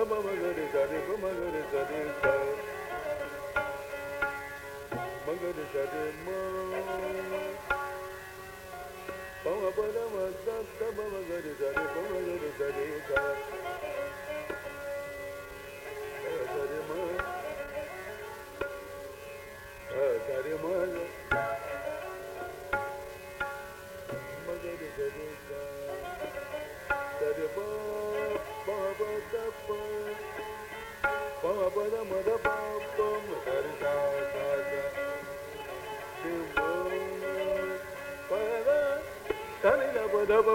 Chama, Magalhães.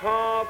top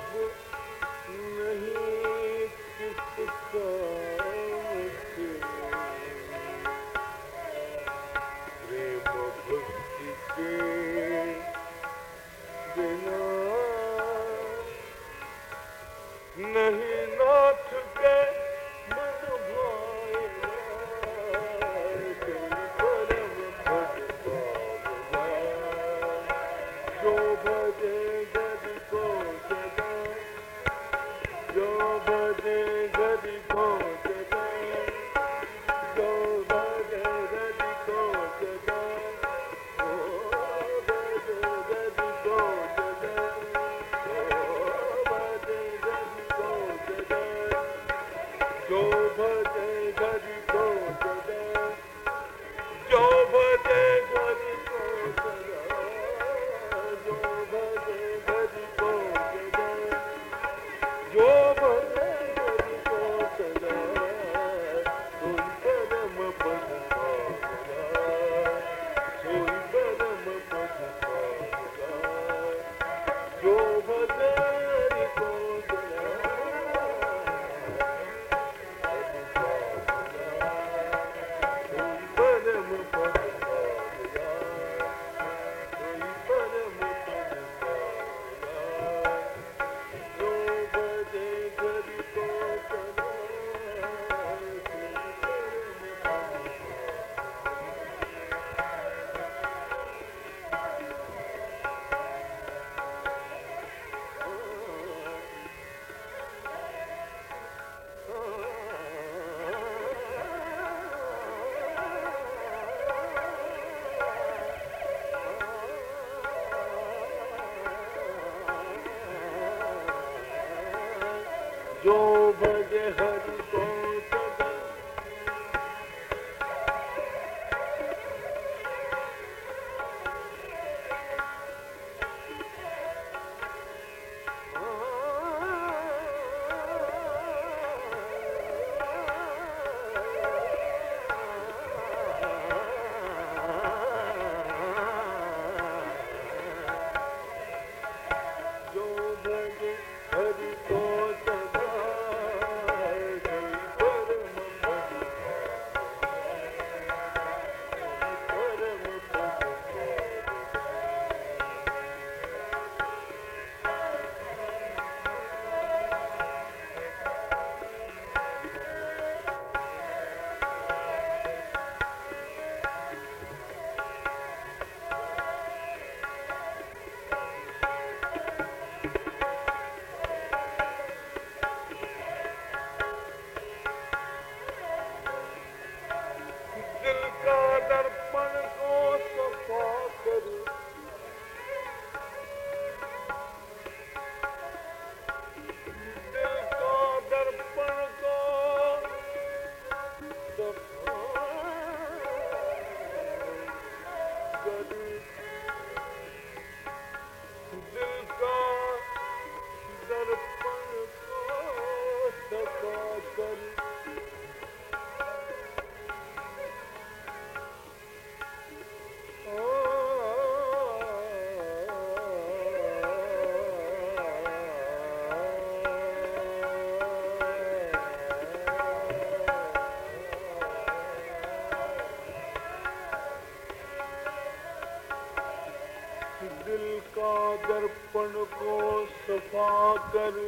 que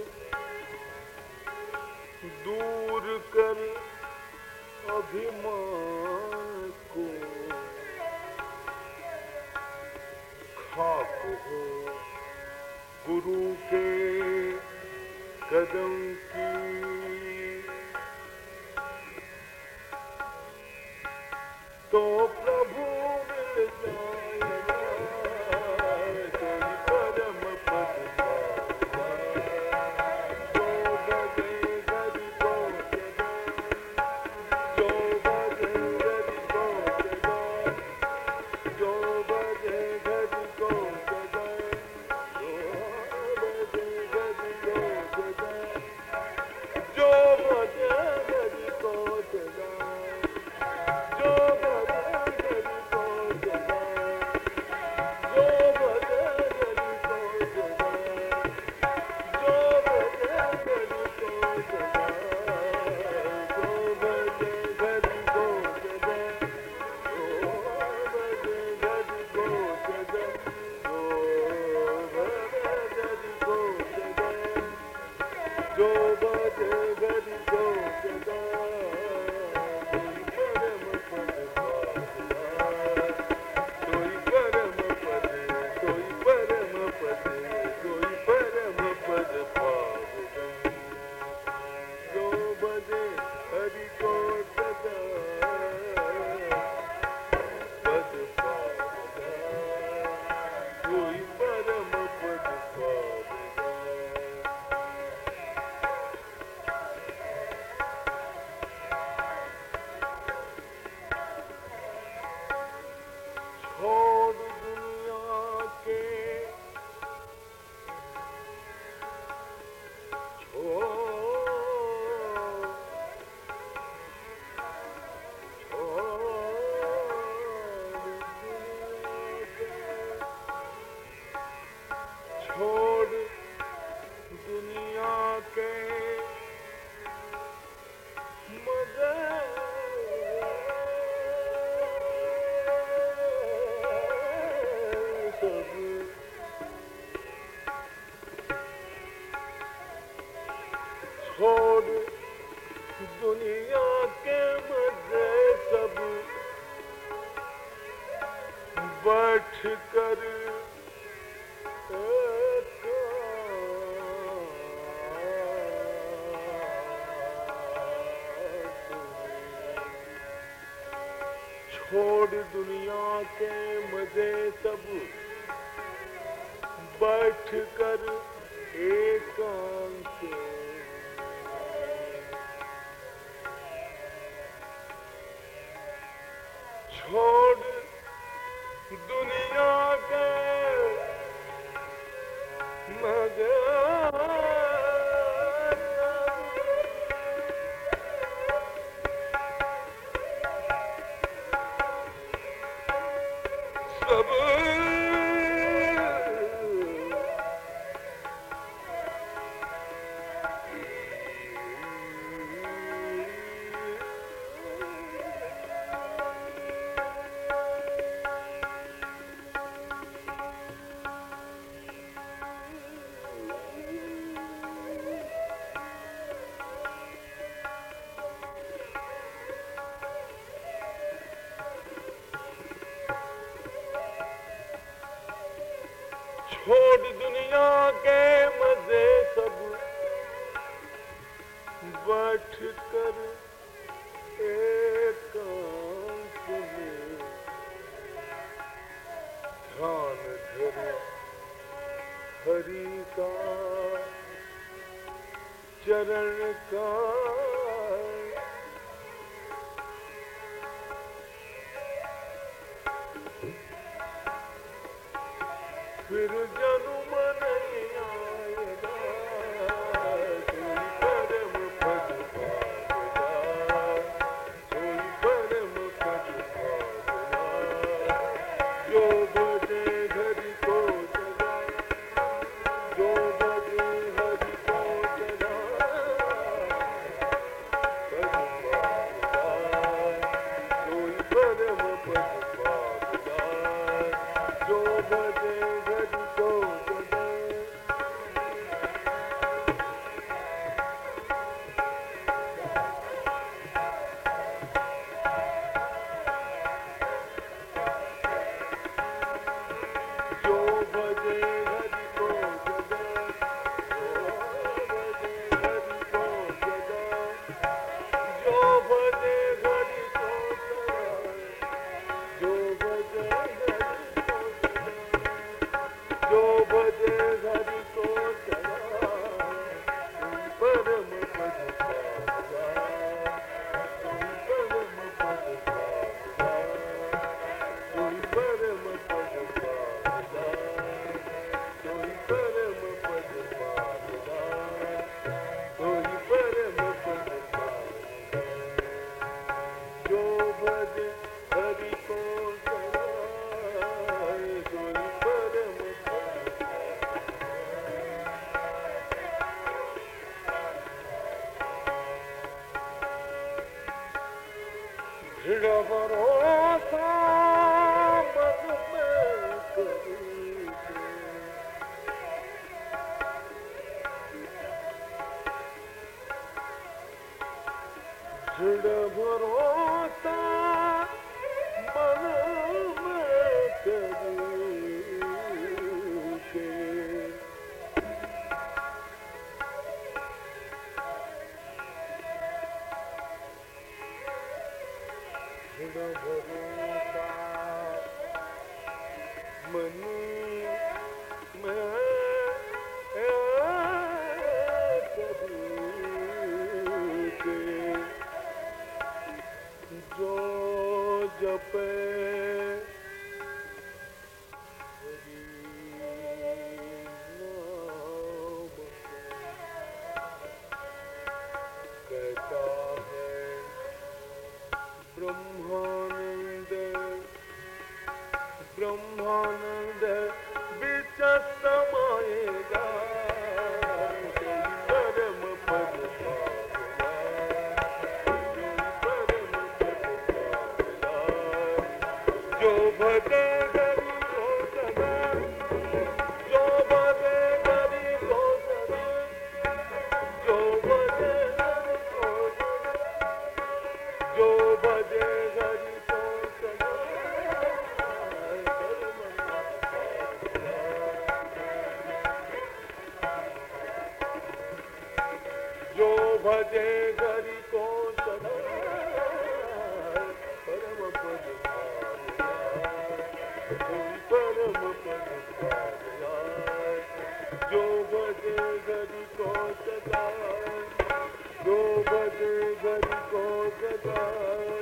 हरे गरी को गदा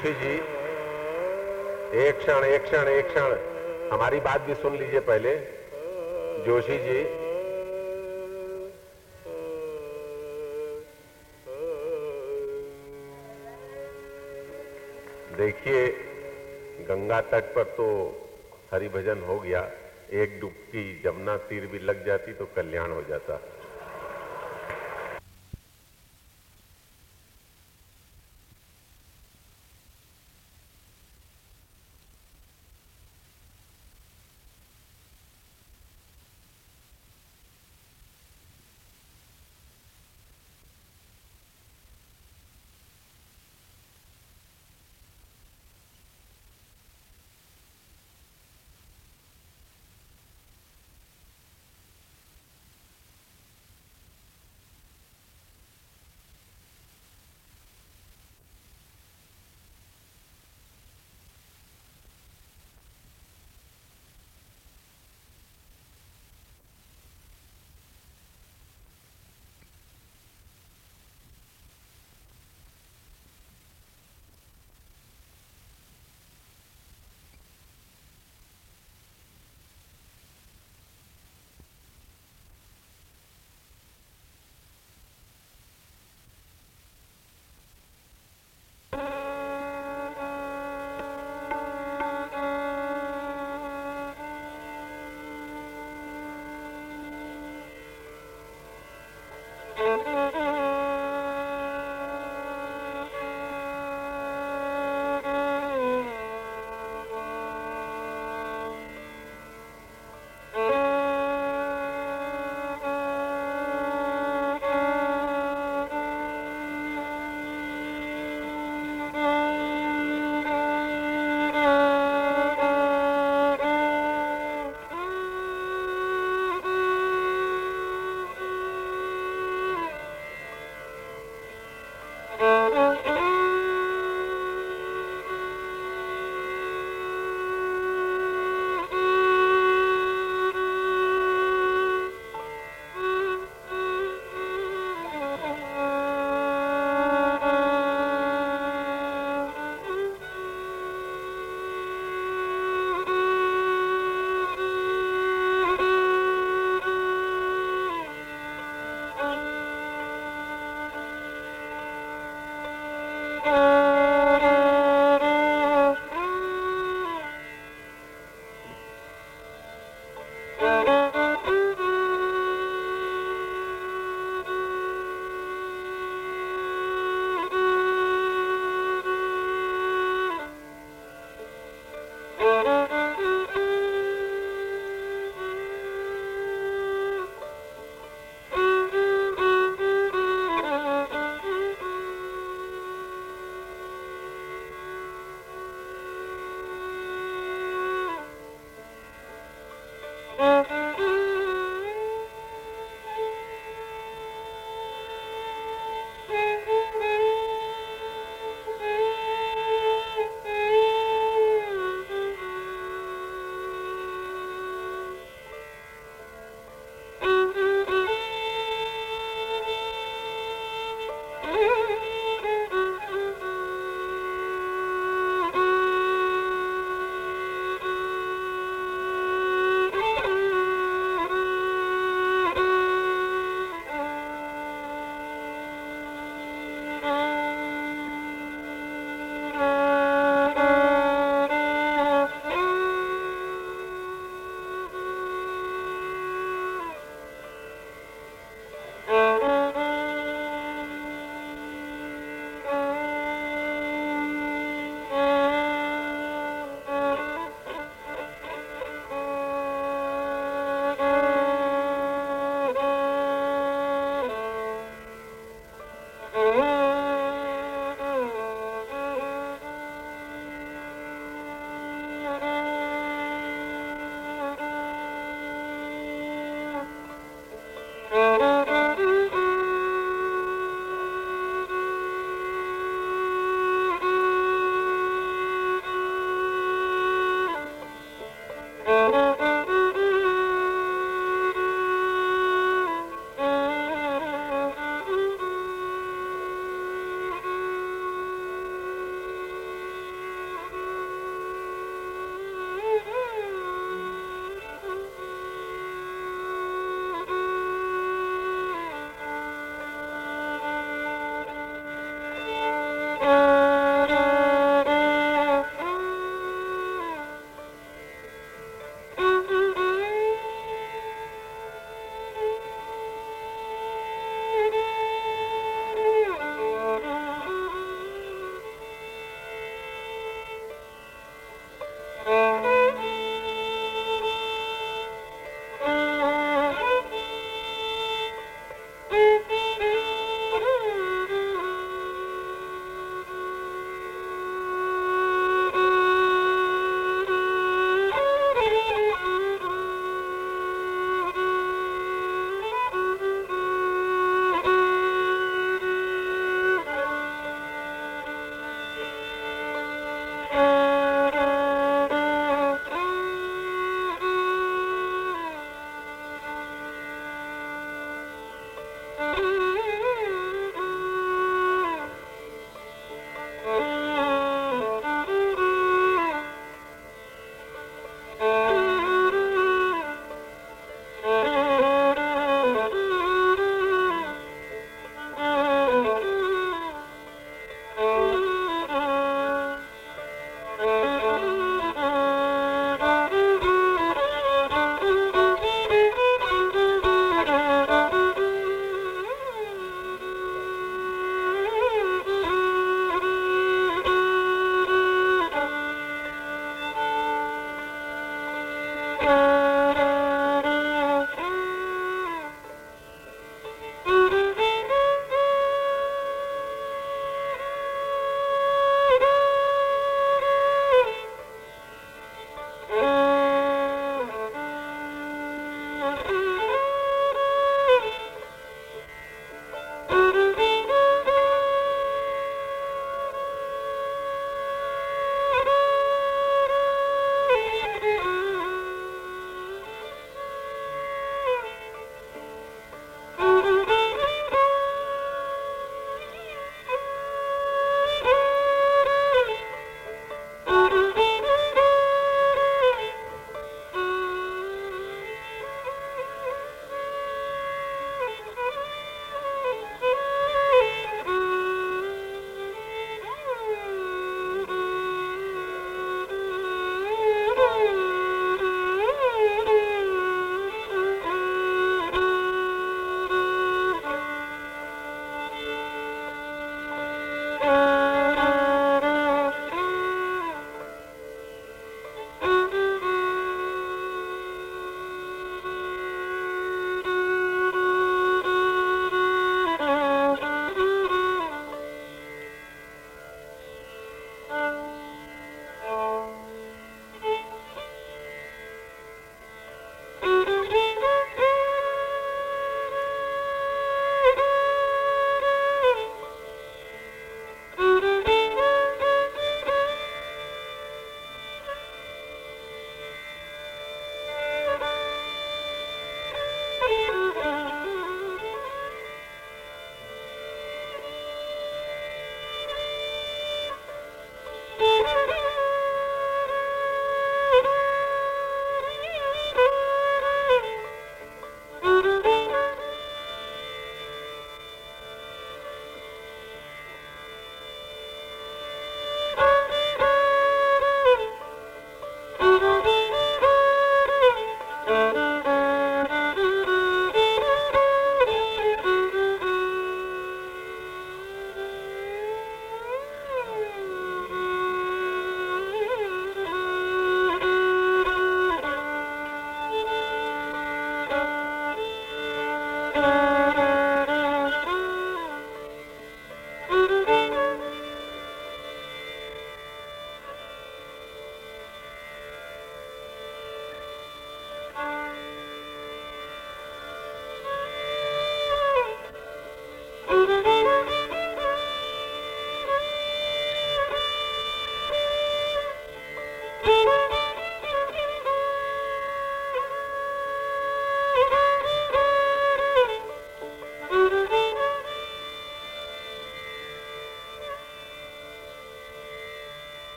ऋषि जी। एक क्षण एक क्षण एक क्षण। हमारी बात भी सुन लीजिए पहले। जोशी जी। देखिए, गंगा तट पर तो हरि भजन हो गया। एक डुबकी, जमुना तीर भी लग जाती तो कल्याण हो जाता। है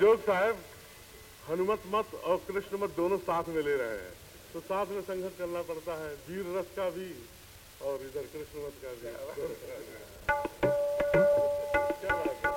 जोग साहब, हनुमत मत और कृष्ण मत दोनों साथ में ले रहे हैं। तो साथ में संघर्ष करना पड़ता है। वीर रस का भी और इधर कृष्ण मत का भी। क्या बात है।